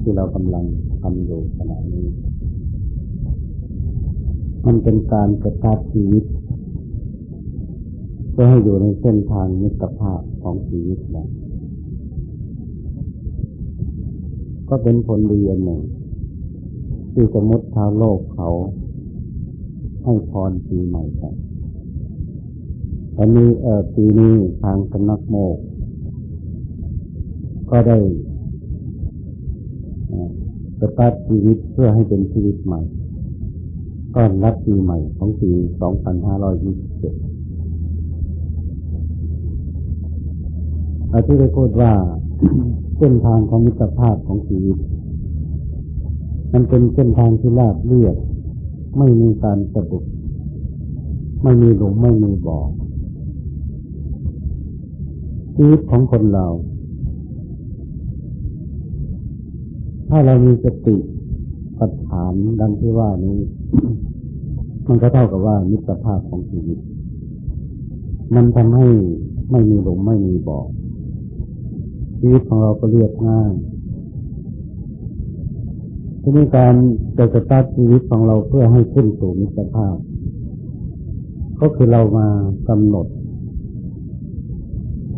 ที่เรากำลังทำอยู่ขณะนี้ มันเป็นการกระทบชีวิตเพื่อให้อยู่ในเส้นทางมิตรภาพของชีวิตนะก็เป็นผลดีอันหนึ่ง ที่สมมติชาวโลกเขาให้พรปีใหม่กันอันนี้เออปีนี้ทางสำนักโมก ก็ได้ ประกาศชีวิตเพื่อให้เป็นชีวิตใหม่ก่อนรับปีใหม่ของปี 2527อาที่ได้พูดว่าเส้นทางของมิตรภาพของชีวิต มันเป็นเส้นทางที่ราบเรียบไม่มีการสะดุดไม่มีหลุมไม่มีบ่อชีวิตของคนเรา ถ้าเรามีสติปัฏฐานดังที่ว่านี้ มันก็เท่ากับว่ามิตรภาพของชีวิต มันทำให้ไม่มีหลุมไม่มีบ่อชีวิตของเราก็เรียบง่ายทีนี้การจะสตาร์ทชีวิตของเราเพื่อให้ขึ้นสู่มิตรภาพ ก็คือเรามากำหนด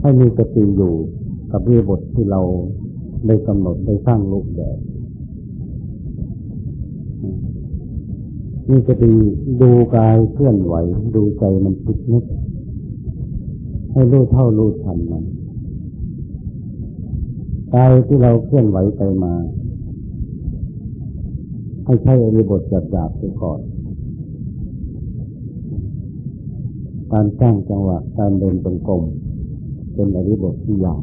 ให้มีสติอยู่กับเรีบทที่เราได้กำหนดได้สร้างรูปแบบ มีสติดูกายเคลื่อนไหว ดูใจมันคิดนึก ให้รู้เท่ารู้ทันมันกายที่เราเคลื่อนไหวไปมา ให้ใช้อริบทจับจับไปก่อนการสร้างจังหวะการเดินตรงกลมเป็นอริบทที่ยาก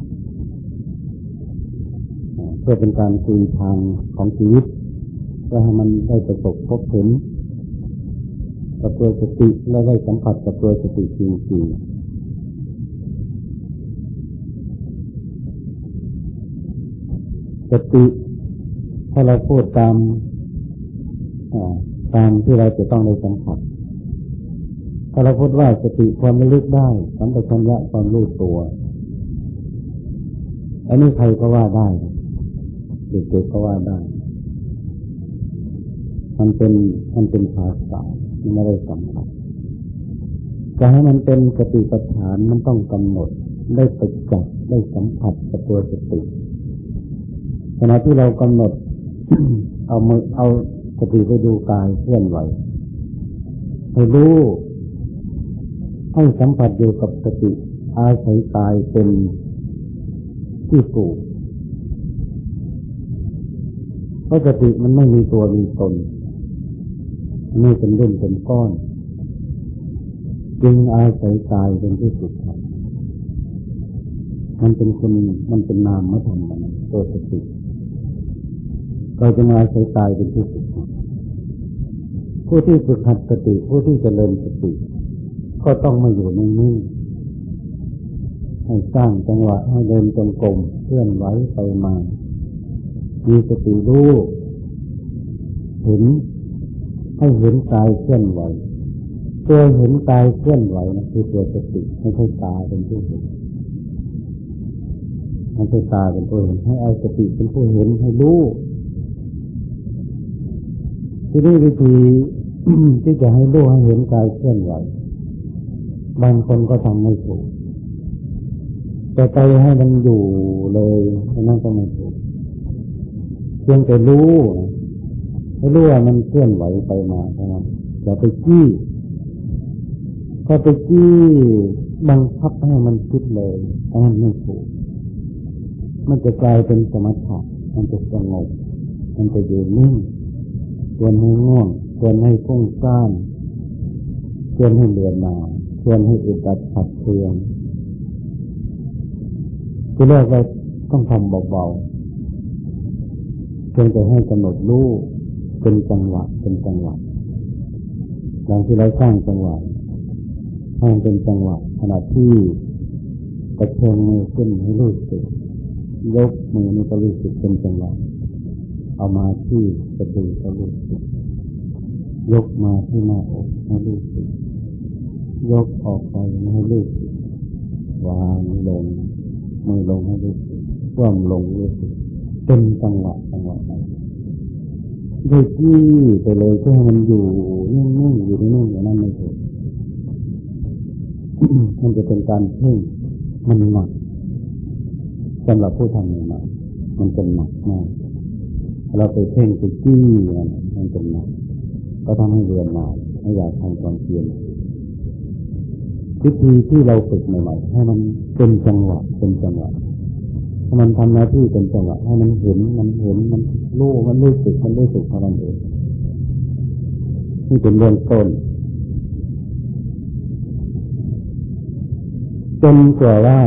เพื่อเป็นการคุยทางของชีวิตเพื่อให้มันได้ประสบพบเห็น กับตัวสติและได้สัมผัสกับตัวสติจริงๆสติถ้าเราพูดตามตามที่เราจะต้องได้สัมผัสถ้าเราพูดว่าสติความระลึกได้สัมปชัญญะความรู้ตัวอันนี้ใครก็ว่าได้เด็กๆก็ว่าได้ มันเป็นมันเป็นภาษา ไม่ได้สัมผัสจะให้มันเป็นสติปัฏฐานมันต้องกำหนดได้ประจักษ์ได้สัมผัสกับตัวสติขณะที่เรากำหนด เอามือเอาสติไปดูกายเคลื่อนไหวให้รู้ให้สัมผัสอยู่กับสติ อาศัยกายเป็นที่สูกเพราะสติมันไม่มีตัวมีตน ไม่เป็นเล่นเป็นก้อน จึงอาศัยกายเป็นที่สุด มันเป็นคนมันเป็นนามมาทำมันตัวสติเราจะมาใช้ตายเป็นที่สุดผู้ที่ฝึกหัดสติผู้ที่จเจริญสติ ก็ต้องมาอยู่นิ่งๆให้สร้างจังหวะให้เดินจงกรมเคลื่อนไหวไปมา มีสติรู้เห็น ให้เห็นกายเคลื่อนไหว ตัวเห็นกายเคลื่อนไหวนะคือตัวสติไม่ใช่ตาเป็นผู้เห็นไม่ใช่ตาเป็นผู้เห็นให้เอาสติเป็นผู้เห็นให้รู้ที่นี่วิธีที่จะให้รู้ให้เห็นกายเคลื่อนไหวบางคนก็ทำไม่ถูก แต่ใจให้มันอยู่เลยนั่นก็ไม่ถูกเพียงแต่รู้ ให้รู้ว่ามันเคลื่อนไหวไปมาเท่านั้นอย่าไปจี้ก็ไปจี้บังคับให้มันคิดเลยอันนั้นไม่ถูก มันจะกลายเป็นสมถะมันจะสงบ มันจะอยู่นิ่งชวนให้ง่วงชวนให้พุ่งซ่านชวนให้เลือนมาชวนให้อึดอัดขัดเคืองที่แรกเราต้องทำเบาๆเพียงแต่ให้กำหนดรู้ เป็นจังหวะเป็นจังหวะหลังที่เราสร้างจังหวะให้เป็นจังหวะขณะที่กระเทงมือขึ้นให้รู้สึกยกมือนี่ก็รู้สึกเป็นจังหวะเอามาที่สติก็รู้สึกยกมาที่หน้าอกให้รู้สึกยกออกไปให้รู้สึกวางลงมือลงให้รู้สึกคว่ำลงรู้สึกเป็นจังหวะจังหวะนั้น โดยที่ไปเลยเพื่อให้มันอยู่นิ่งๆอยู่นิ่งๆอย่างนั้นไม่ถูกมันจะเป็นการเพ่งมันหนักสำหรับผู้ทำใหม่ๆมันเป็นหนักมากเราไปเพ่งไปจี้มันเป็นหนักก็ทำให้เรือนหนายไม่อยากทำความเพียรวิธีที่เราฝึกใหม่ๆให้มันเป็นจังหวะเป็นจังหวะ มันทำหน้าที่เป็นจังหวะให้มันเห็นมันเห็นมันรู้มันรู้สึกมันรู้สึกเท่านั้นเองนี่เป็นเรื่องต้นจนกว่าว่า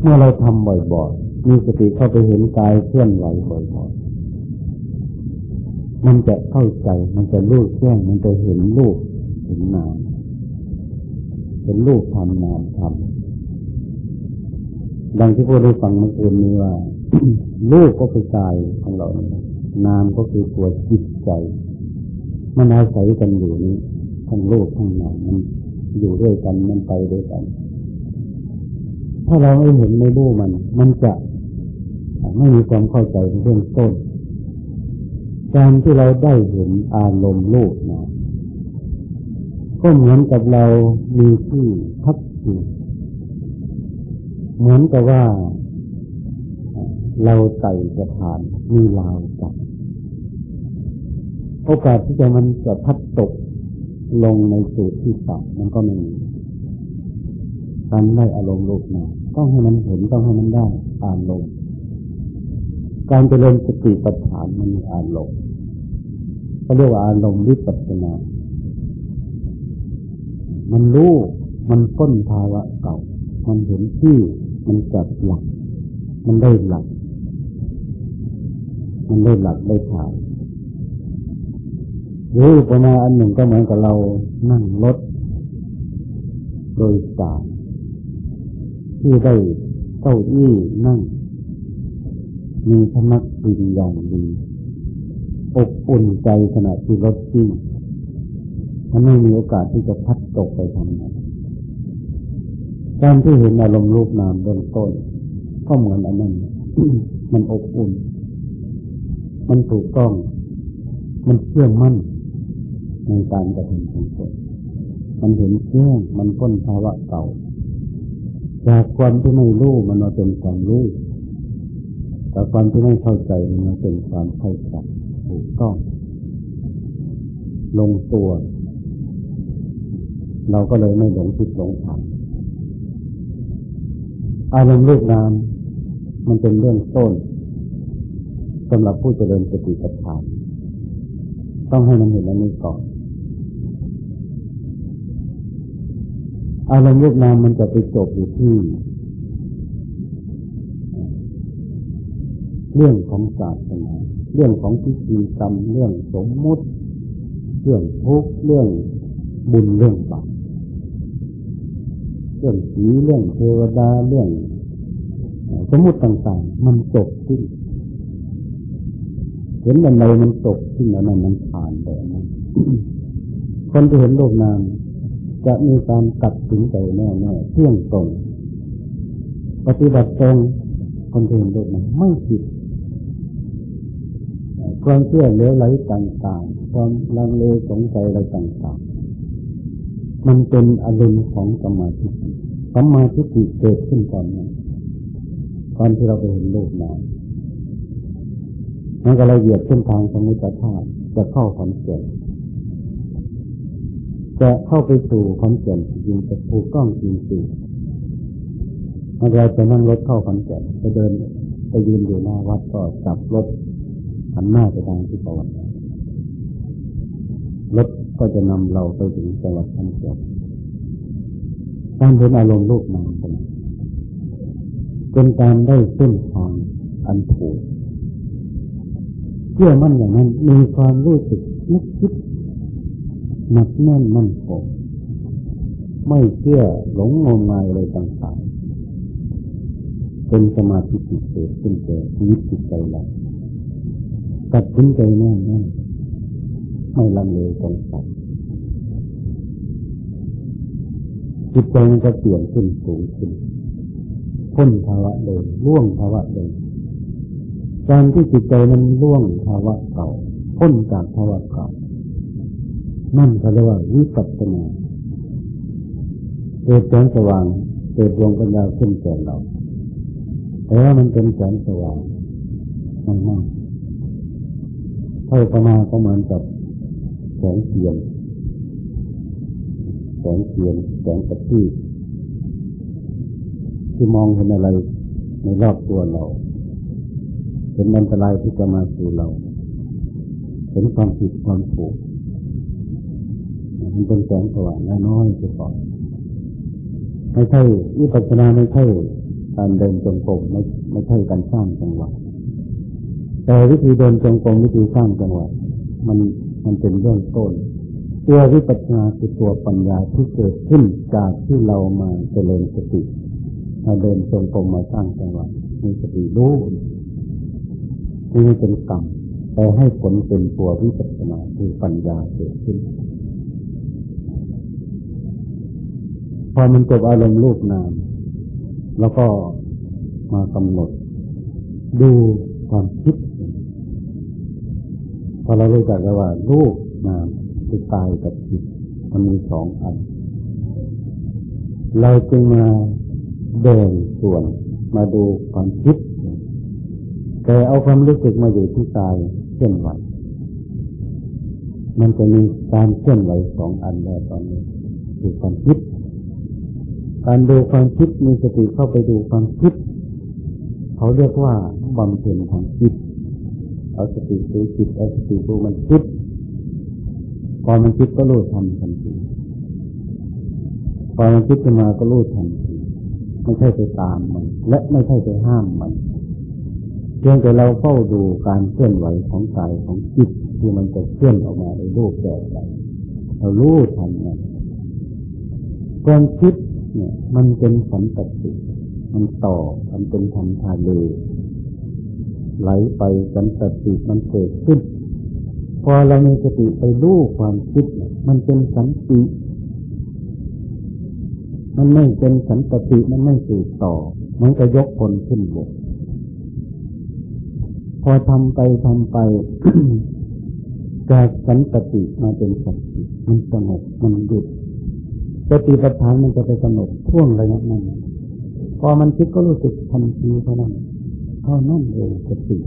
เมื่อเราทำบ่อยๆมีสติเข้าไปเห็นกายเคลื่อนไหวบ่อยๆมันจะเข้าใจ มันจะรู้แจ้งมันจะเห็นรูปเห็นนามเป็นรูปทำนามทำ ดังที่พูดได้ฟังเมื่อคืนนี้ว่ารูปก็คือกายของเรา นามก็คือตัวจิตใจ มันอาศัยกันอยู่นี้ทั้งรูปทั้งนามมันอยู่ด้วยกันมันไปด้วยกัน ถ้าเราไม่เห็นไม่รู้มัน มันจะไม่มีความเข้าใจในเรื่องต้น การที่เราได้เห็นอารมณ์โลกนะก็เหมือนกับเรามีที่พักอยู่ เหมือนกับว่า เราใส่สะพานมีราวจับโอกาสที่จะมันจะพัดตกลงในสูตรที่ต่ำมันก็ไม่มีการได้อารมณ์โลกนะต้องให้มันเห็นต้องให้มันได้อารมณ์การเจริญสติปัฏฐานมันมีอารมณ์เขาเรียกว่าอารมณ์วิปัสสนา มันรู้ มันพ้นภาวะเก่า มันเห็นที่ มันจับหลัก มันได้หลัก มันได้หลักได้ฐานหรือประมาณอันหนึ่งก็เหมือนกับเรานั่งรถโดยสารที่ได้เก้าอี้นั่ง มีธรรมะดีอย่างดีอบอุ่นใจขณะที่รถที่มันไม่มีโอกาสที่จะพัดตกไปทางนั้น การที่เห็นอารมณ์รูปนามเบื้องต้น ก็เหมือนอันนั้น มันอบอุ่น มันถูกต้อง มันเชื่อมั่นในการกระทำของตนมันเห็นแจ้งมันพ้นภาวะเก่า จากความที่ไม่รู้มันมาเป็นความรู้จากความที่ไม่เข้าใจมันมาเป็นความเข้าใจถูกต้อง ลงตัว เราก็เลยไม่หลงผิดหลงทาง อารมณ์รูปนามมันเป็นเรื่องต้นสำหรับผู้เจริญสติปัฏฐาน ต้องให้มันเห็นอันนี้ก่อน อารมณ์รูปนามมันจะไปจบอยู่ที่ เรื่องของศาสนาเรื่องของพิธีกรรม เรื่องสมมุติ เรื่องทุกข์เรื่องบุญเรื่องบาป เรื่องผีเรื่องเทวดาเรื่องสมมติต่างๆ มันจบที่เห็นอะไรมันจบที่นั้นมันผ่านไปนั้นคนที่เห็นโลกนามจะมีการตัดสินใจแน่ๆเที่ยงตรง ปฏิบัติตรงคนที่เห็นโลกนามไม่ผิดความเชื่อเหลือไหลต่างๆ ความลังเลสงสัยอะไรต่างๆ มันเป็นอารมณ์ของสมาธิสมาทิเกิดขึ้นก่อนนั้นตอนที่เราไปเห็นโลกนามมันก็ละเอียดเส้นทางสมุทรธาตุจะเข้าขอนเก่นจะเข้าไปสู่ขอนเก่นจริงจะถูกต้องจริงๆมันเราจะนั่งรถเข้าขอนเก่นไปเดินไปยืนอยู่หน้าวัดก็จับรถหันหน้าไปทางที่ตะวันรถ ก็จะนำเราไปถึงจังหวัดขอนแก่นการเห็นอารมณ์รูปนามเป็นเป็นการได้เส้นทางอันถูกเชื่อมั่นอย่างนั้นมีความรู้สึกนึกคิดหนักแน่นมั่นคงไม่เชื่อหลงงมงายอะไรต่างๆเป็นสมาธิจิตเกิดขึ้นแก่ชีวิตจิตใจแล้วตัดสินใจแน่นแน่ ไม่ลังเลสงสัยจิตใจมันจะเปลี่ยนขึ้นสูงขึ้นพ้นภาวะเดิมล่วงภาวะเดิมการที่จิตใจมันล่วงภาวะเก่าพ้นจากภาวะเก่านั่นเขาเรียกว่าวิปัสสนาเกิดแสงสว่างเกิดดวงปัญญาขึ้นแก่เรา แต่ว่ามันเป็นแสงสว่างมากๆเท่าประมาก็เหมือนกับ แสงเทียนแสงเทียนแสงกระพี้ที่มองเห็นอะไรในรอบตัวเราเห็นอันตรายที่จะมาสู่เรา เห็นความผิดความถูกมันเป็นแสงสว่างน้อยๆไปก่อนไม่ใช่วิปัสสนาไม่ใช่การเดินจงกรมไม่ไม่ใช่การสร้างจังหวะแต่วิธีเดินจงกรมวิธีสร้างจังหวะมัน มันเป็นเรื่องต้น ตัววิปัสสนาคือตัวปัญญาที่เกิดขึ้นจากที่เรามาเจริญสติมาเดินจงกรมมาสร้างจังหวะมีสติรู้นี่เป็นกรรมแต่ให้ผลเป็นตัววิปัสสนาคือปัญญาเกิดขึ้น พอมันจบอารมณ์รูปนาม แล้วก็มากำหนด ดูความคิด อเรารู้จักแล้วว่ารูปนามคือกายกับจิตมันมีสองอัน เราจึงมาเดินส่วนมาดูความคิด แต่เอาความรู้สึกมาอยู่ที่กายเคลื่อนไหวมันจะมีการเคลื่อนไหวสองอันแล้วตอนนี้คือความคิด การดูความคิดมีสติเข้าไปดูความคิด เขาเรียกว่าบำเพ็ญทางจิต เอาสติดูจิตเอาสติดูมันคิดพอมันคิดก็รู้ทันทันทีพอมันคิดขึ้นมาก็รู้ทันทีไม่ใช่ไปตามมัน และไม่ใช่ไปห้ามมันเพียงแต่เราเฝ้าดูการเคลื่อนไหวของกายของจิตที่มันจะเคลื่อนออกมาในรูปแบบใดเรารู้ทันมันความคิดเนี่ย มันเป็นสันตติ มันต่อ มันเป็นทันทาเล ไหลไปสันตติมันเกิดขึ้น พอเรามีสติไปรู้ความคิด มันเป็นสันติ มันไม่เป็นสันตติมันไม่สืบต่อมันก็ยกคนขึ้นบกพอทำไปทำไปจากสันตติมาเป็นสันติมันสงบมันหยุดสติปัฏฐานมันจะไปกำหนดช่วงระยะนั้นพอมันคิดก็รู้สึกทันทีเท่านั้น เท่านั้นเองสติ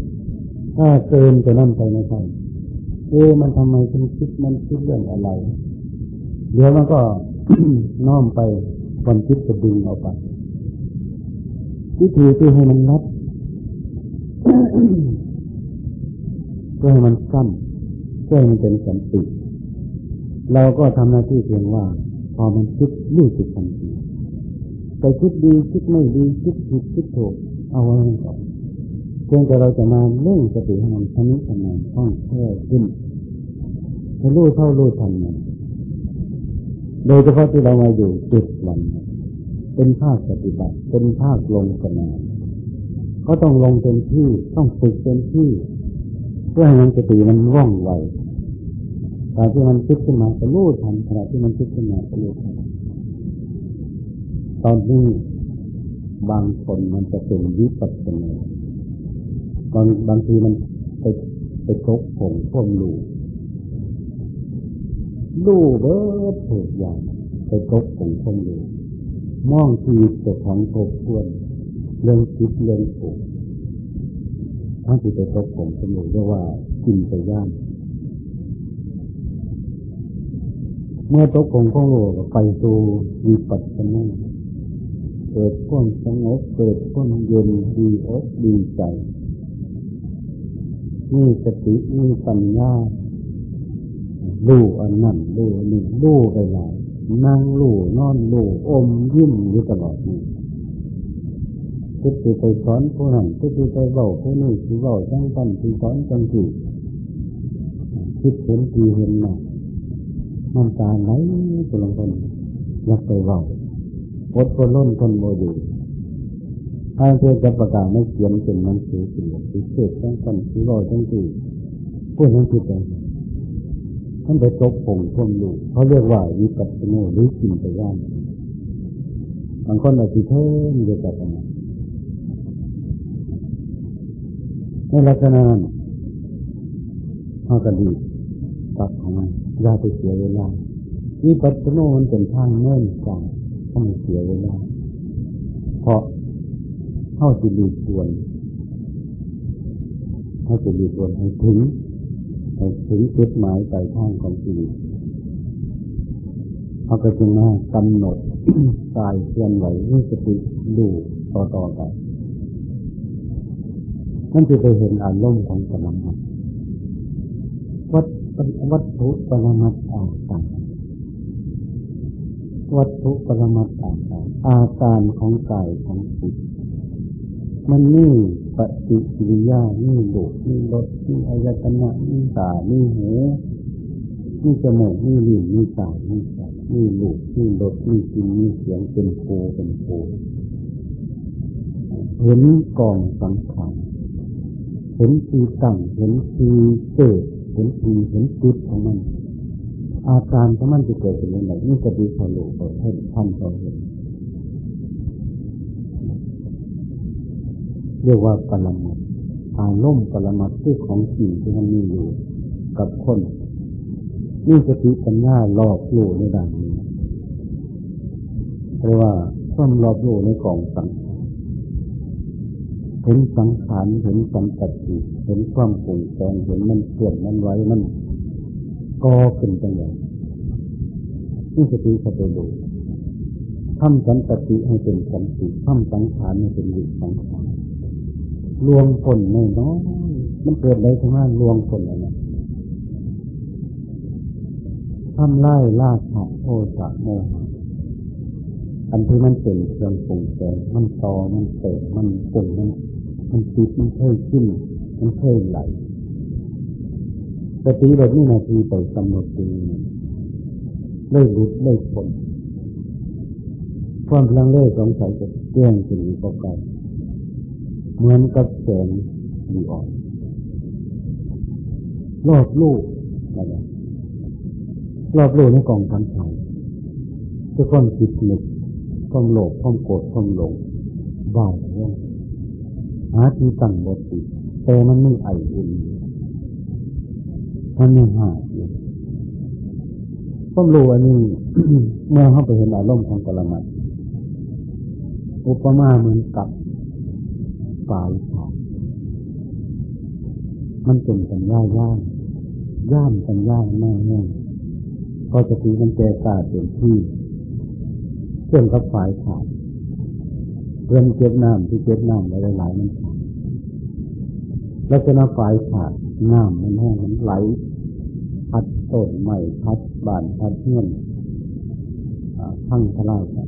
ถ้าเกินจะนั่นไปไม่ใช่เอ๊มันทำไมถึงคิดมันคิดเรื่องอะไร เดี๋ยวมันก็น้อมไปความคิดจะดึงออกไปวิธีที่ให้มันนัดเพื่อให้มันสั้นเพื่อให้มันเป็นสันติเราก็ทำหน้าที่เพียงว่า พอมันคิดรู้สึกทันทีแต่คิดดีคิดไม่ดีคิดผิดคิดถูกเอาไว้ก่อน เพียงแต่เราจะมาเล่งสติให้มันชนิดทำงานคล่องแคล่วขึ้นให้รู้เท่ารู้ทันมันโดยเฉพาะที่เรามาอยู่จิตวัน เป็นภาคปฏิบัติ เป็นภาคลงสนามก็ต้องลงเต็มที่ต้องฝึกเต็มที่ เพื่อให้มันสติมันว่องไวขณะที่มันคิดขึ้นมาก็รู้ทันขณะที่มันคิดขึ้นมาก็รู้ทันตอนนี้บางคนมันจะเป็นวิปัสสนา บางบางทีมันไปไปทบผงพ่วงลูลูเบิดถูกอย่างไปทบผงพ่วงลูมองชีวิตแต่ของทบทวนเรื่องคิดเรื่องถูกถ้าที่ไปทบผงพ่วงลูเรียกว่ากินไปย่านเมื่อตกของของโลกไปสู่วิปัสสนาเกิดความสงบเกิดความเย็นดีอกดีใจ นี่สตินี่ปัญญาลู่อันนั้นลู่นี่ลู่ไปหลายนั่งลู่นอนลู่อมยิ้มอยู่ตลอดนี่ทุกทีไปสอนผู้นั้นทุกทีไปเบาผู้นี้ที่เบาจังปันที่สอนจังที่คิดเห็นทีเห็นหน้าน้ำตาไหลตุลังคนอยากไปเว้าอดคนล้นคนโมอยู่ ถ้าเพื่อจะประกาศไม่เขียนเป็นหนังสือเป็นสิเศษทั้งกันที่รอยทั้งที่พูดนั้นคือแต่ท่านไปจบผงท่วมอยู่เขาเรียกว่าวิปัสสนหรือกินไปย่านบางคนอาจจะเพิ่มเดียอะกันในลักษณะนั้อากระดีตัดของมันยาไปเสียเวลาวิปัสสนมันเป็นทางเนื่องจากต้องเสียเวลาเพราะ เข้าสิรีส่วนเข้าสิรีส่วนให้ถึงให้ถึงจุดหมายปลายทางของชีวิตเอาก็จึงมากำหนดกายเคลื่อนไหวนี่สติดูต่อต่อไปนั่นจะไปเห็นอารมณ์ของปรมัตวัดวัตถุปรมัตต่างวัตถุปรมัตต่างอาการของกายของจิต มันนี่ปฏิกิริยานี่โดุนี่รสนี่อายตนะนี่ตานี่หูนี่จมูกนี่ลิ้นนี่ตานี่ใจนี่ลูกนี่รสนี่กินนี่เสียงเป็นโพเป็นโพเห็นกองสังขารเห็นทีตั้งเห็นทีเกิดเห็นทีเห็นจุดของมัน อาการของมันจะเกิดเป็นยังไงนี่จะดีพอรู้พอเห็นท่านพอเห็น เรียกว่าปรมัตอารมณ์ปรมัตคือของจริงที่มันมีอยู่กับคนนี่สติปัญญาหลอกลู่ในด้านนี้เพราะว่าความหลอกลู่ในกองสังขารเห็นสังขารเห็นสัมปติเห็นความปรุงแต่งเห็นมันเกิดมันไว้มันก่อขึ้นจังไงนี่สติเขาไปดูทำสัมปติให้เป็นสันติทำสังขารให้เป็นวิสังขาร ลวงผลไม่น้อยมันเกิดอะไรขึ้นมาลวงผลอะไรทำไล่ลาดหะโทสะโมหะอันที่มันเป็นเครื่องปรุงแต่งมันต่อมันเติมมันปรุงมันมันติดมันเคยขึ้น มันเคยไหลสติแบบนี้นาทีไปกำหนดดูเลิกรุดเลิกผลความพลังเลิกสงสัยจะแจ้งสิ่งนี้ก็ไกล เหมือนกับแสงดีอ่อนรอบลูกอะไรรอบลูกในกองทั้งทางทุกคนคิดนึกความโลภความโกรธความหลงบ้าเรื่องหาที่ตั้งบทติแต่มันไม่ไออุ่นมันไม่หายความรู้อันนี้ เมื่อเข้าไปเห็นอารมณ์ของปรมัตอุปมาเหมือนกับ ปลายขามันเป็นปัญญาย่างย่ามปัญญาไม่แน่ก็จะตีมันแก่กาเต็มที่เชื่อมกับฝ่ายขาดเพื่อนเก็บน้ำที่เก็บน้ำหลายๆมันขาดแล้วจะนาฝ่ายขาดน้ำมันแห้งมันไหลพัดต้นใหม่พัดบานพัดเงื่อนทั้งทลายครับ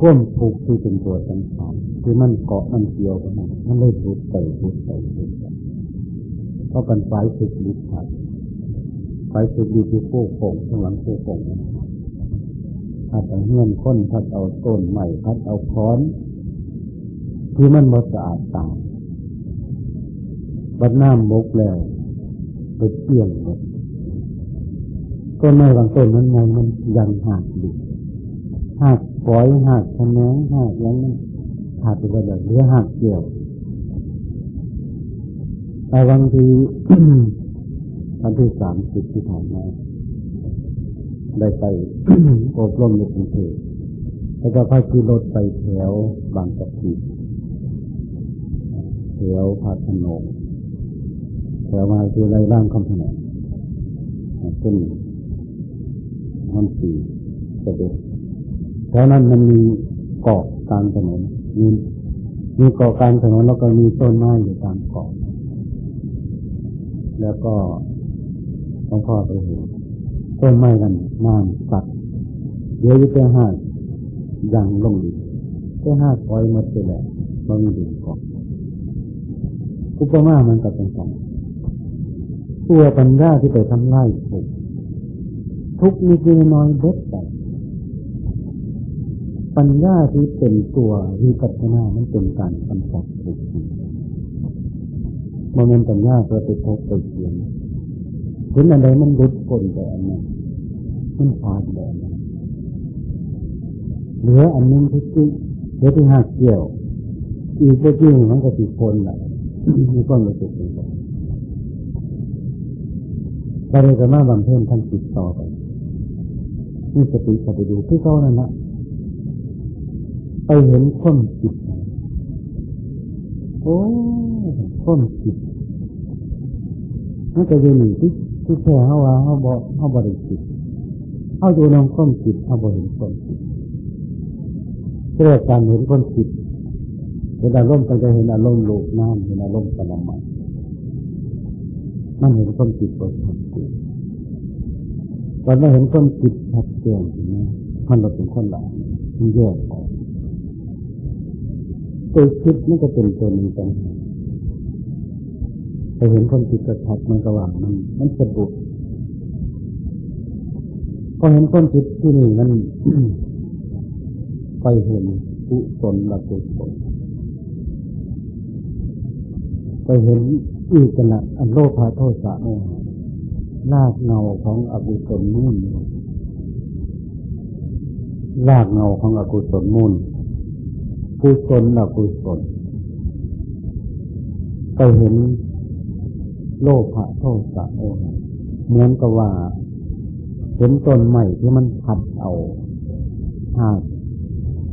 ก้มผูกที่เป็นตัวสำคัญ คือมันเกาะมันเกี่ยวกันมันเลยรุดไปรุดไปรุดไปเพราะกันไฟสุดฤทธิ์ครับไฟสุดฤทธิ์ที่โค้งข้างหลังโค้งพัดเอาเงี้ยนค้นพัดเอาต้นใหม่พัดเอาค้อน คือมันหมดสะอาดตาบัดน้ำบกแล้วไปเกี่ยงหมดต้นไม้บางต้นนั้นไงมันยังหักอยู่หักปล่อยหักคะแนนหักยัง หักไปเลยหรือหักเกี่ยวแต่บางทีวันที่สามสิบที่ผ่านมาได้ไปอบรมในกรุงเทพแล้วก็พาขี่รถไปแถวบางกะปิแถวพาขนงแถวมาคือไรร่างคำแหงขึ้นมันสี่เสด็จแถวนั้นมันมีเกาะกลางถนน มีมีเกาะกางถนนแล้วก็มีต้นไม้อยู่ตามเกาะแล้วก็หลวงพ่อไปเห็นต้นไม้กันน้ำสัตว์เดี๋ยวจะแค่ห้าอย่างลงอีกแค่ห้าคอยหมดไปแล้วมันมีดินเกาะอุปมามันกับต่างตัวปัญญาที่ไปทำไร่ถูกทุกนิดน้อยเด็ดไป ปัญญาที่เป็นตัววิปัสสนามันเป็นการกำจัดทุกข์โมเมนต์ปัญญาตัวไปพบไปเขียนเห็นอะไรมันดุดกลแต่อันนั้นมันขาดแบบนั้นเหลืออันนึงที่จริงเหลือที่หักเกี่ยว อีกก็จริงมันก็ติดคนแหละมีความรู้สึกอย่างเราเลยจะมาบำเพ็ญทางจิตต่อไปนี่สติเข้าไปดูที่เขานั่นละ ไปเห็นข้นจิต โอ้ข้นจิตนั่นก็อยู่นี่ที่ที่แค่เขาว่าเขาบอกเขาบริจิตเขาดูน้องข้นจิตเขาบริเห็นข้นจิตเรียกการเห็นข้นจิตเวลาล่มก็จะเห็นอารมณ์โลกน้ำเห็นอารมณ์ปรมัยมันเห็นข้นจิตบริสุทธิ์ตอนเราเห็นข้นจิตชัดเจนไหมมันเราเป็นคนหละมันแยกออก ตัวคิดมันก็เป็นตัวหนึ่งต่างหากไปเห็นคนจิตกระชับมันกระหว่างมันมันสะดุดก็เห็นคนจิตที่นี่มันไปเห็นกุศลละกุศลไปเห็นอีกนะอันโลภะโทสะโมหะลากเงาของอกุศลมุ่นลากเงาของอกุศลมุ่น กุศลอกุศลไปเห็นโลภะโทสะโมหะเหมือนกับว่า เห็นต้นใหม่ที่มันพัดเอาหาก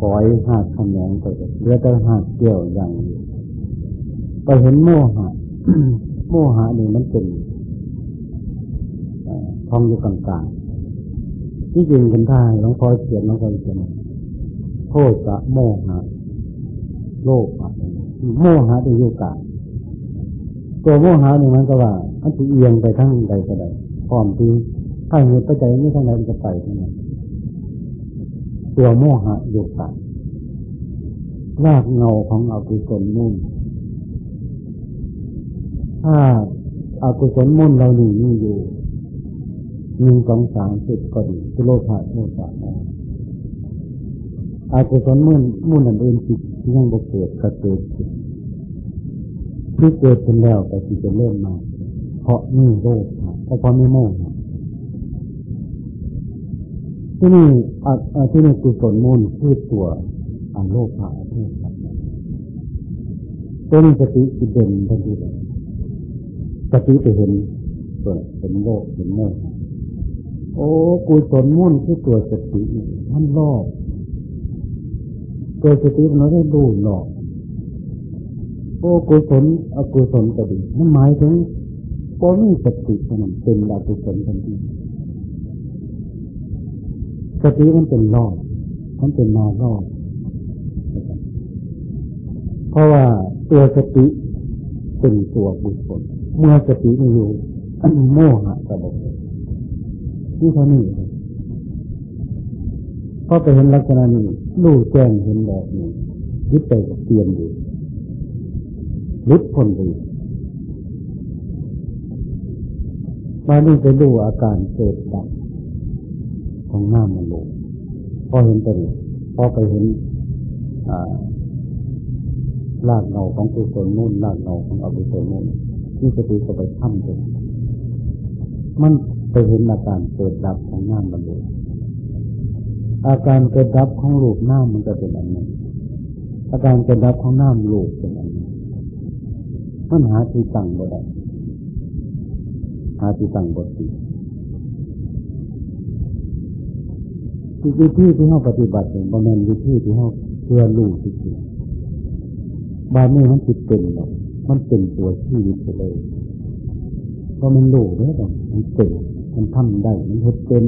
ก้อยหากขแนงไปเหลือแต่หากเกี่ยวอย่างก็เห็นโมหะ โมหะนี่มันเป็นทองอยู่กลางๆที่จริงกันท่าหลวงพ่อเขียนมาก็เขียนโทษะโมหะ โลภะโมหะในโยกาตัวโมหะนี่มันก็ว่ามันจะเอียงไปทั้งใดก็ได้พร้อมที่ถ้าเหตุปัจจัยนี้ทั้งใดมันจะไปทั้งนั้นตัวโมหะโยการากเงาของอกุศลมุ่นถ้าอากุศลมุ่นเราหนีอยู่หนึ่งสองสามสิบก็ดีสโลภะโทสะอากุศลมุ่นมุ่นอันอื่นจิต ยังบ่เกิดก็เกิดขึ้นที่เกิดเป็นแล้วแต่ที่จะเริ่มมา เพราะนี่โลภเพราะเพราะไม่โม่ที่นี่ที่นี่กุศลมูลคือตัวอโลภะโทสะตัวนี้สติจิตเด่นทันทีเลยสติไปเห็นตัวเป็นโลกเห็นโมหะโอ้กุศลมุ่นคือตัวสติมันรอบ ตัวสติมันได้ดูหลอกโอ้กุศลอกุศลก็ดีมันหมายถึงโอ้มีสติมันเป็นอกุศลทันทีสติมันเป็นรอบมันเป็นมารอบเพราะว่าตัวสติเป็นตัวบุศลเมื่อสติไม่อยู่โมหะกระบอกนี่เท่านี้พอไปเห็นลักษณะนี้ รู้แจ้งเห็นแบบนี้ยึดไปเปลี่ยนอยู่ลิดพ้นไปมานี่ไปดูอาการเกิดดับของหน้ามันลงพอเห็นตัวนี้พอไปเห็นลากเงาของกุศลนู่นลากเงาของอกุศลนู่นที่จะดูก็ไปทำเลยมันไปเห็นอาการเกิดดับของน้ำมันลย อาการเกิดดับของรูปน้ำมันก็เป็นอันนั้นอาการเกิดดับของน้ำรูปเป็นอันนั้นมันหาที่ตั้งบ่ได้หาที่ตั้งบ่ไดีวิธีที่เขาปฏิบัติเนี่ยบางแม่นวิธีที่เขาเพื่อรู้จริงบางนี้มันติดเป็นหรอกมันเป็นตัวชีวิตไปเลยเพราะมันรู้เนี่ยมันเป็นมันทำได้ มันเห็ดเป็น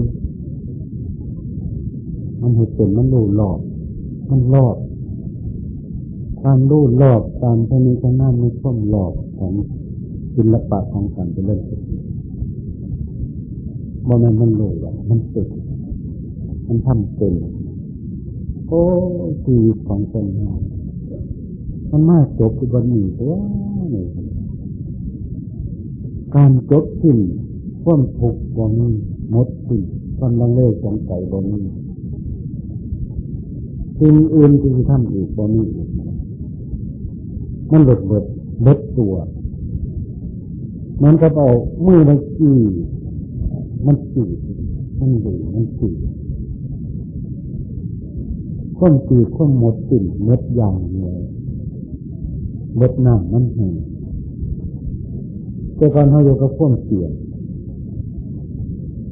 มันเห็ดเป็นมันรู้หลอกมันรอบการรู้หลอกการชนิชนาไม่ช่วมหลอกของศิลปะของการเป็นเรื่องสติบ่แม่นมันรู้ว่ามันเป็นมันทำเป็นโอ้ชีวิตของคนเรามันมากจบวันนี้ตัวนี่การจบสิ้นความทุกข์บ่มีหมดสิ้นความลังเลสงสัยบ่มี สิ่งอื่นที่ทำอีกบ่มีอีกมันหลุดเบิดเบิดตัวมันก็เอามือมันจีมันจีมันดูมันจีข้นจีข้นหมดสิ่งเม็ดยางเลยเม็ดน้ำมันแห้งแต่ก่อนเขาอยู่กับพ่วงเสีย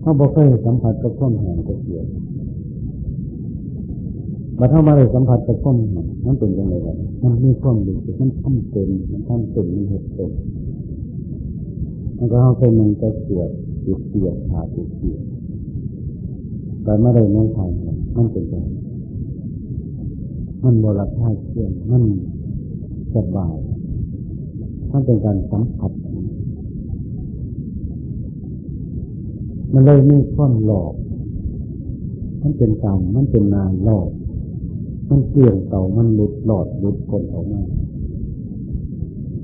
เขาบอกเคยสัมผัสกับความแห้งกับเกียด มาเท่ามาเลยสัมผัสกับความห้งมันเป็นยังไงกันมันมีความรู้สึกมันทำเป็นมันทำเป็นมันเหตุเป็นมันก็เข้าไปมันก็เกียดติดเกียดขาดติดเกียดแต่ไม่ได้ไม่ทำมันเป็นยังไงมันบราค่าเชื่อมันสบายมันเป็นการสัมผัสมันเลยมีความหลอก มันเป็นกรรมมันเป็นนานหลอก มันเกี่ยงเต่ามันหลุดหลอดหลุดคนออกมา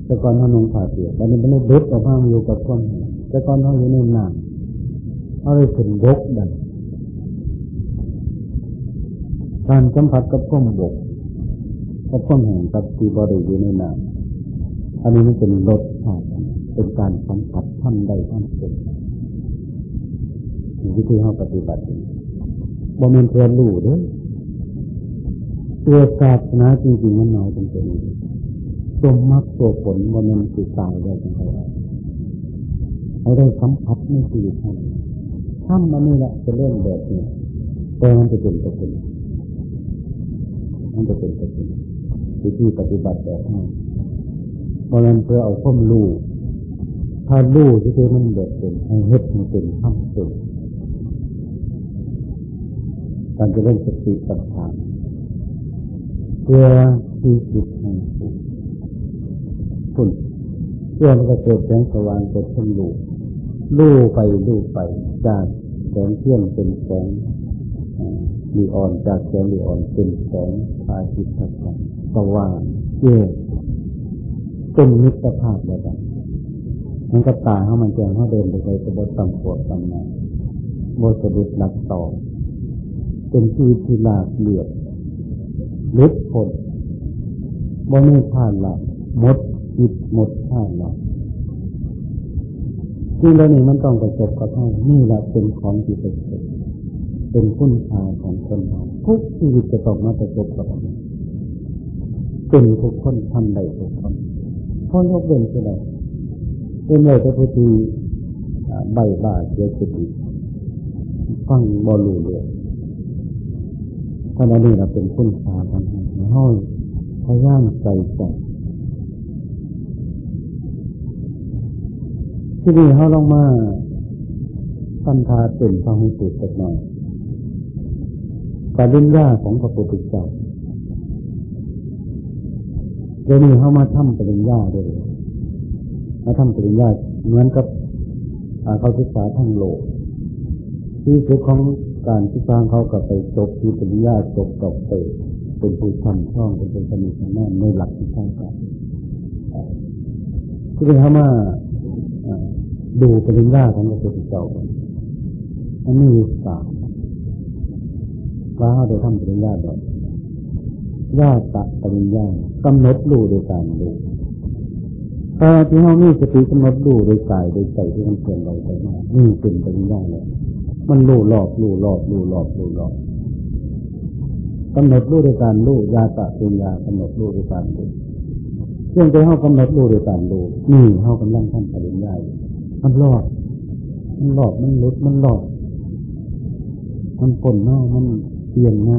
แต่ก่อนเขานงผ่าเสียตอนนี้มันเลยลุดออกมาอยู่กับความแต่ก่อนเขาอยู่ในนานเขาเลยถึงบกได้การสัมผัสกับข้อมบกกับข้อมแห่งกับที่บริอยู่ในน้ำอันนี้มันเป็นรสชาติเป็นการสัมผัสท่านใดท่านเป็นวิธีเขาปฏิบัติบ่มันเพื่อนรู้เด้ ตัวศาสนาจริงๆมันน้อยเป็นตัวตัวมรรคตัวผลบ่มันติดตายได้ทั้งหมดให้ได้สัมผัสในชีวิตท่านท่านมันนี่แหละจะเล่นแบบนี้แต่มันจะเป็นตัวเป็นมันจะเป็นตัวเป็นวิธีปฏิบัติแบบนี้บ่มันเพื่อเอาข้อมรู้ถ้ารู้ที่ตัวมันแบบเป็นให้เฮ็ดให้เป็นทำเป็นการจะเล่นสติปัฏฐา เพื่อที่จิตให้สุขคุณเพื่อมันก็เกิดแสงสว่างเกิดขึ้นลู่ลู่ไปลู่ไป จากแสงเที่ยงเป็นแสงลีออนจากแสงลีออนเป็นแสงพาจิตทัศน์สว่างเย่เป็นมิตรภาพแบบนั้นมันก็ตาเขามันแจ้งเขาเดินไปไปกระบฏต่ำปวดต่ำหนาโบสดุดหลักต่อ เป็นชีวิตที่ลาบเลือด ลุดพ้นบ่ไม่ผ่านละหมดจิตหมดผ่านละสิ่เหล่านี้มันต้องประสบกับท่านนี่แหละเป็นของที่ประสบเป็นคุณค่าของคนเราทุกชีวิตจะต้องมาประสบกับมันเป็นทุกคนทำได้ทุกคนเพราะยกเว้นคืออะไรเป็นเลยแต่พุทธีใบบาเสียสติฟังบอลูเลยท่านนี้เราเป็นคุณค่าของ ห้อยพยายามใส่ใจที่นี่เขาลงมาปัญทาเป็นพระหุสุสักหน่อยการเล่นยาของพระพุทธเจ้าเดี๋ยวนี้เขามาทำปริญญาด้วยมาทำปริญญาเหมือนกับเขาศึกษาทางโลก ที่สุดของการที่สร้างเขากับไปจบที่ปริญญาจบดอกเตอร์ เป็นผู้ทำช่องเป็นคนสนิทแน่ในหลักที่ใช่กันที่เป็นเขามาดูปริญญาของพระพุทธเจ้าอันนี้สามว่าเขาได้ทำปริญญาดอกญาตะปริญญากำหนดรู้โดยการดูถ้าที่เขามีสติกำหนดรู้โดยกายโดยใจที่มันเปลี่ยนไปไปมานี่เป็นปริญญาเลยมันรู้หลอกรู้หลอกรู้หลอกรู้หลอก กำหนดรู้โดยการรู้ยาตะปัญญากำหนดรู้โดยการรู้เรื่องไปเขากำหนดรู้โดยการรู้นี่เขากำลังทำปริญญามันหลอกมันหลอกมันลดมันหลอก มันปนหน้ามันเปลี่ยนหน้า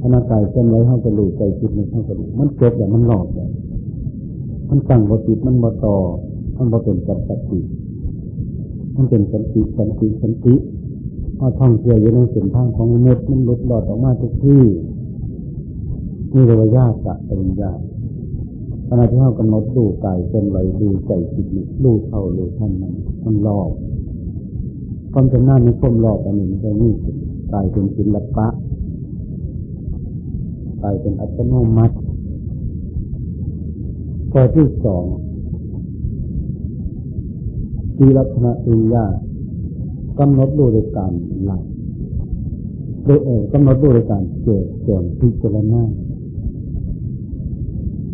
ขณะกายเคลื่อนไหวเขาจะรู้ใจคิดมันเขาจะรู้มันเจ็บแต่มันหลอกเลยมันตั้งบติดมันบต่อมันบเป็นสัตติมันเป็นสันติสันติสันติ พอท่องเที่ยวอยู่ในเส้นทางของมนุษย์มันหลุดหลอดออกมาทุกที่นี่เรียกว่ายากะเป็นยากขณะที่เขากำหนดดูกายเคลื่อนไหวดูใจคิดดูเท่าดูท่านนั้นมันหลอกความจำนาญในความหลอกอันนี้มันจะนี่กายเป็นศิลปะกายเป็นอัตโนมัติข้อที่สองทีลักษณะปัญญา กำหนดดูในการหลักโดยเออกำหนดดูในการเกิดแก่พิจารณา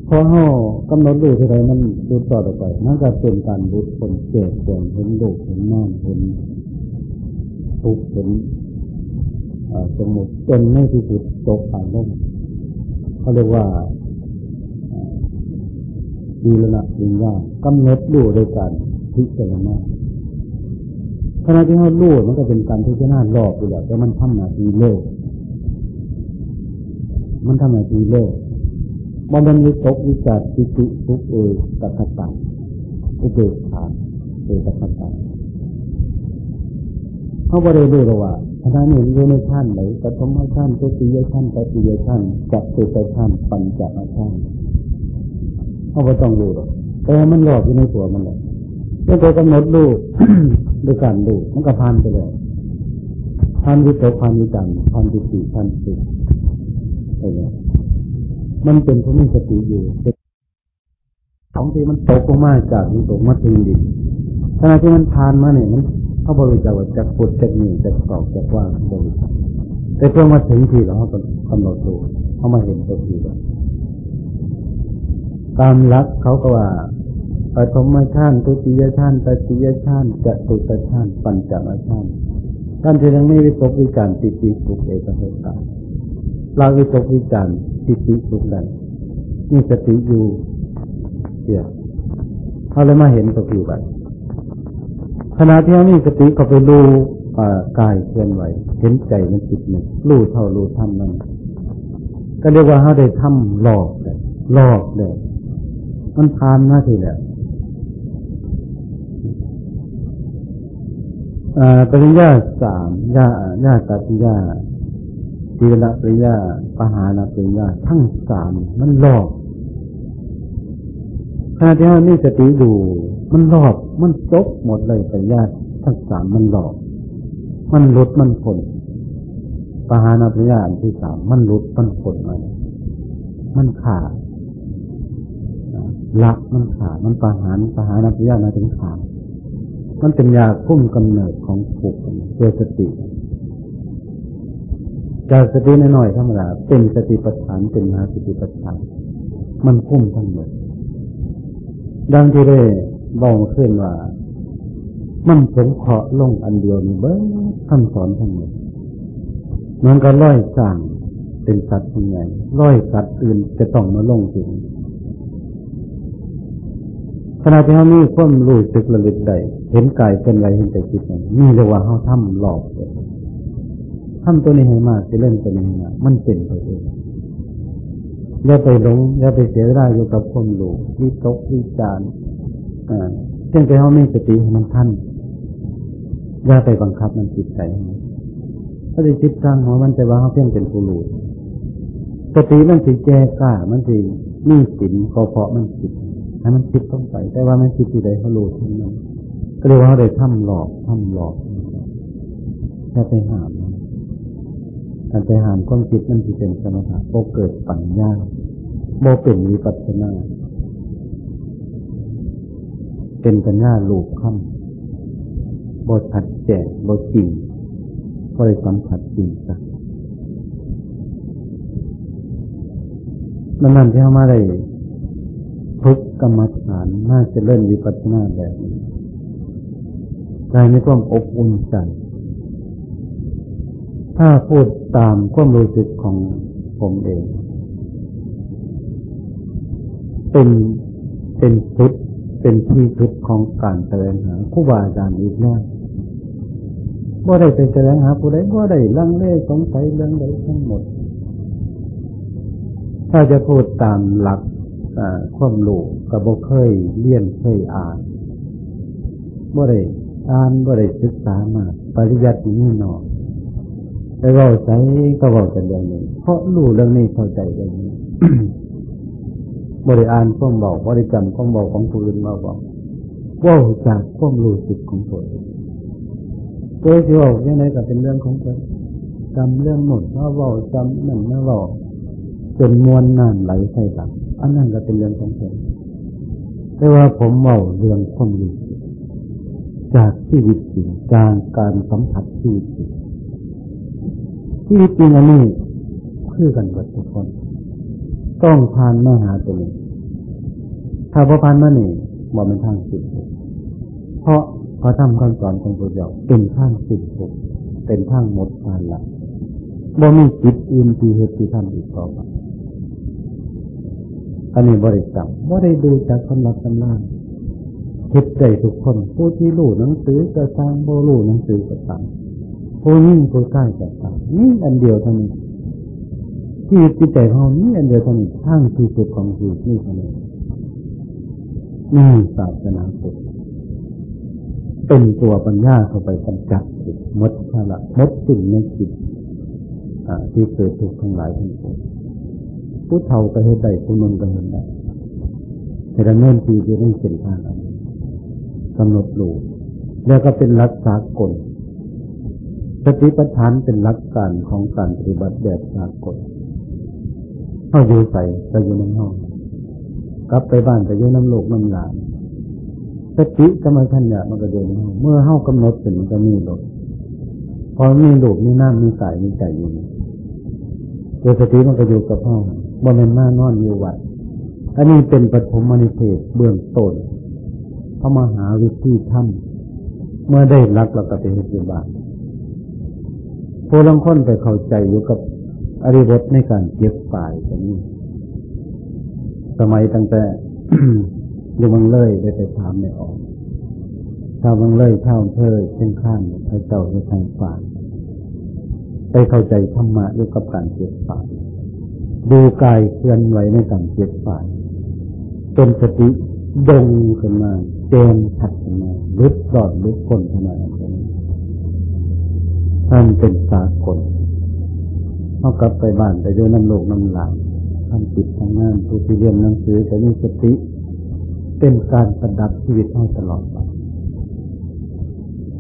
พอห่อกำหนดดูที่ไรมันดูต่อต่อไปนั่นก็เป็นการบุตรคนเกิดแก่เห็นโลกเห็นนอนเห็นทุกข์เห็นสมุดจนไม่ที่สุดตกผ่านลงเขาเรียกว่าดีละนะวิญญาณกำหนดดูโดยการพิจารณา ขณะที่เขาลู่มันก็เป็นการพิจารณารอบอยู่แล้วแต่มันทำหน้าที่เร็วมันทำหน้าที่เร็วมันเป็นวิตกวิจารปิติทุกเอตัคตังอุเบกขาเอตัคตังเขาบริเวณว่าขณะนี้อยู่ในท่านไหนปฐมท่านตุติยท่านปฏิยท่านจัตุตท่านปัญจท่านเขาไม่ต้องรู้หรอกแต่มันหลอกอยู่ในตัวมันเลย เมื่อตัวกำหนดรู้ด้วยการรู้มันก็ผ่านไปเลยผ่านวิตกผ่านวิจารผ่านวิติผ่านสุขอะไรมันเป็นผู้มีสติอยู่ของที่มันตกลงมาจากมันตกมาถึงดินขณะที่มันผ่านมาเนี่ยมันเขาบริจาคจากปุดจากหนึ่งจากสองจากว่างบริจาคแต่เพื่อมาถึงที่เราเขากำหนดดูเขามาเห็นตัวทีว่าการรักเขาก็ว่า ปฐมฌานตุติยฌานตติยฌานจตุตฌานปัญจมฌานท่านที่ยังไม่วิตกวิจารติติสุขเอกเหตาเราวิตกวิจารติติสุขใดมีสติอยู่เดียวเขาเลยมาเห็นตัวที่ว่าขณะที่มีสติก็ไปดูกายเคลื่อนไหวเห็นใจมันจิตหนึ่งรู้เท่ารู้ทำนั่นก็เรียกว่าเขาได้ทำหลอกเลยหลอกเลยมันผ่านมาทีแล้ว ปริญญาสามญาญาตติญาตีละปริญญาปหานาปริญญาทั้งสามมันหลอกขณะที่มีสติอยู่มันหลอกมันจบหมดเลยปริญญาทั้งสามมันหลอกมันหลุดมันผลปหานาปริญญาอันที่สามมันหลุดมันผลมันมันขาดละมันขาดมันปหารปหานาปริญญานาถึงขาด มันเป็นยาคุ้มกำเนิดของผูกเพื่อสติ จากสติน้อยๆธรรมดาเป็นสติปัฏฐานเป็นมาสติปัฏฐาน มันคุ้มทั้งหมด ดังที่ได้บอกขึ้นว่า มันสงเคราะห์ลงอันเดียวนี่เบิ้งคำสอนทั้งหมดมันก็ร้อยสั่งเป็นสัตว์คนใหญ่ร้อยสัตว์อื่นจะต้องมาลงถึงขณะที่เขามีความรู้สึกระลึกได้ ห็นกายเป็นไรเห็นแต่จิตนี่เรียกว่าเขาทำหลอกเลยทำตัวนี้ให้มากจะเล่นตัวนี้ให้มากมันเป็นตัวเองอย่าไปหลงอย่าไปเสียได้อยู่กับความรู้วิตกวิจารอ่าเช่นไปเขาไม่สติให้มันทันอย่าไปบังคับมันจิตใจถ้าได้จิตสร้างหัวมันจะว่าเขาเพียงเป็นผู้รู้สติมันสิแจกล้ามันสิมีสินก็เพราะมันจิตให้มันคิดต้องไป แต่ว่ามันคิดที่ใดเขารู้ทั้งนั้น ก็เรียกว่าได้ทำหลอกทำหลอกแค่ไปหามการไปหามความคิดนั่นที่เป็นสมถะโบเกิดปัญญาโบเป็นวิปัสสนา เป็นปัญญาลูกค่ำโบชัดแจ้งโบจริงก็เลยสัมผัสจริงสักนั่นนั่นที่เขามาได้ทุกกรรมฐานน่าจะเล่นวิปัสสนาแบบนี้ ใจมีความอบอุ่นใจ ถ้าพูดตามความรู้สึกของผมเอง เป็นเป็นชุดเป็นที่ชุดของการแสดงหาผู้บาอาจารย์อีกแล้วว่าได้เป็นแสดงหาผู้ใดว่าได้ลังเลสงสัยเรื่องใดทั้งหมด ถ้าจะพูดตามหลักความรู้กับบ่เคยเรียนเคยอ่านบ่ได้ อ่านบ่ได้ศึกษามาปริยัตินี่นอนแต่ว่าใช้ก็บอกแต่เรื่องนี้เพราะรู้เรื่องนี้เข้าใจเรื่องนี้บริอ่านความบอกบริกรรมความบอกของผู้อื่นมาบอกว่าจากความรู้สึกของตัวเองตัวที่ว่าอย่างไรก็เป็นเรื่องของตัวจำเรื่องหมดว่าว่าจำนั่นนะว่าจนมวลนานไหลใส่หลังอันนั้นก็เป็นเรื่องของผมแต่ว่าผมเมาเรื่องความรู้ จากชีวิตจริงจากการสัมผัสชีวิตจริงชีวิตจริงอันนี้คือกันกับทุกคน ต้องผ่านมาหาตัวนี้ถ้าพอผ่านมานี่บอกเป็นทางสิทธิ์เพราะเขาทำคำสอนของพระเจ้าเป็นทางสิทธิ์เป็นทางหมดการละบ่มีจิตอื่นที่เหตุที่ทำอีกต่อไปอันนี้บริกรรมบ่ได้ดูจากคำนักคำนาน เฮ็ดได้ทุกคน ผู้ที่รู้หนังสือก็ตามผู้รู้หนังสือก็ตามผู้ยิ่งผู้ใกล้ก็ตามนี่อันเดียวเท่านี้ที่จิตใจของเรานี่อันเดียวเท่านี้ทางที่สุดของชีวิตนี่เท่านี้นี่ศาสนาพุทธเป็นตัวปัญญาเข้าไปกำจัดจิตมดภาระมดสิ่งในจิตที่เกิดทุกข์ทั้งหลายทั้งปวงผู้เฒ่าก็เห็นได้ผู้นนก็เห็นได้แต่ดำเนินชีวิตอยู่ในเส้นทางนั้น กำหนดรู้แล้วก็เป็นรักษากลสติปัฏฐานเป็นหลักการของการปฏิบัติแบบสากลเข้าอยู่ใส่ก็อยู่น้ำห้องกลับไปบ้านไปอยู่น้ำโลกน้ำหลานสติกรรมทัญญามันก็อยู่ในห้องเมื่อเข้ากำหนดเป็นมันก็มีหลดพอมีหลูกมีน้ำมีกายมีใจอยู่ตัวสติมันก็อยู่กับห้องบ่เป็นมานอนอยู่วัดอันนี้เป็นปฐมมนิเทศเบื้องต้น เขามาหาวิธีทำเมื่อได้รักเราก็ไปเหตุบ้านผู้ลังค้นไปเข้าใจอยู่กับอริบทในการเก็บฝ่ายแบบนี้ สมัยตั้งแต่อยู่บังเลยได้ไปถามไม่ออกชาวบังเลยชาวอำเภอเช่นข้างพระเจ้าในทางฝ่ายไปเข้าใจธรรมะอยู่กับการเก็บฝ่ายดูกายเคลื่อนไหวในการเก็บฝ่ายจนสติดงขึ้นมา เจนชัดแนมาลุดรอดลุดคนขึ้นมาท่านเป็นสากลเขากลับไปบ้านไปดูน้ำโลกน้ำหลางทำจิตทำงานผู้ที่เรียนหนังสือจะมีสติ เป็นการประดับชีวิตเขาตลอดไป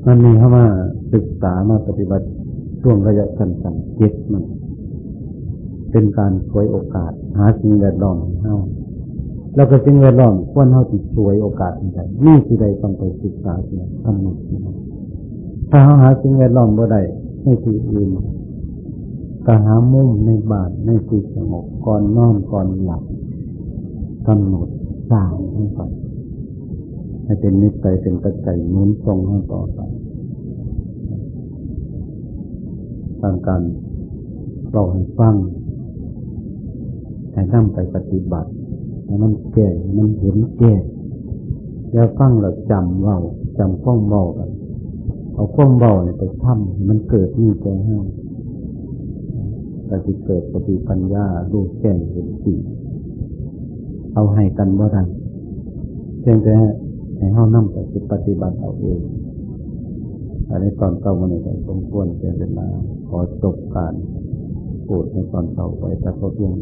มันมีเข้ามาศึกษามาปฏิบัติช่วงระยะสั้นๆเจ็ดมัน เป็นการช่วยโอกาส หาสิ่งแวดล้อมให้เฮา แล้วก็สิ่งแวดล้อมควรเฮาติดช่วยโอกาสใดนี่คือใดต้องไปศึกษาเสียทำหมดถ้าเขาหาสิ่งแวดล้อมบ่ได้ในที่อื่นก็หามุมในบาทในที่สงบก่อนนอนก่อนหลับกำหนดสร้างให้ไปให้เป็นนิสัยเป็นปัจจัยนุนทรงให้ต่อไปทางการเราให้ฟังให้นำไปปฏิบัติ มันแก่มันเห็นแก่แล้วฟังเราจำเว่าจำข้องเบากันเอาข้องเบาเนี่ยไปทำมันเกิดมีใจให้แต่ที่เกิดปฏิปัญญาลูกแก่เห็นสีเอาให้กันว่าได้เพียงแต่ให้เฮานำไปปฏิบัติเอาเองอันนี้ตอนเก่าวันนี้ก็สมควรเป็นเวลาขอจบการพูดในตอนเก่าไปแต่ก็เพียง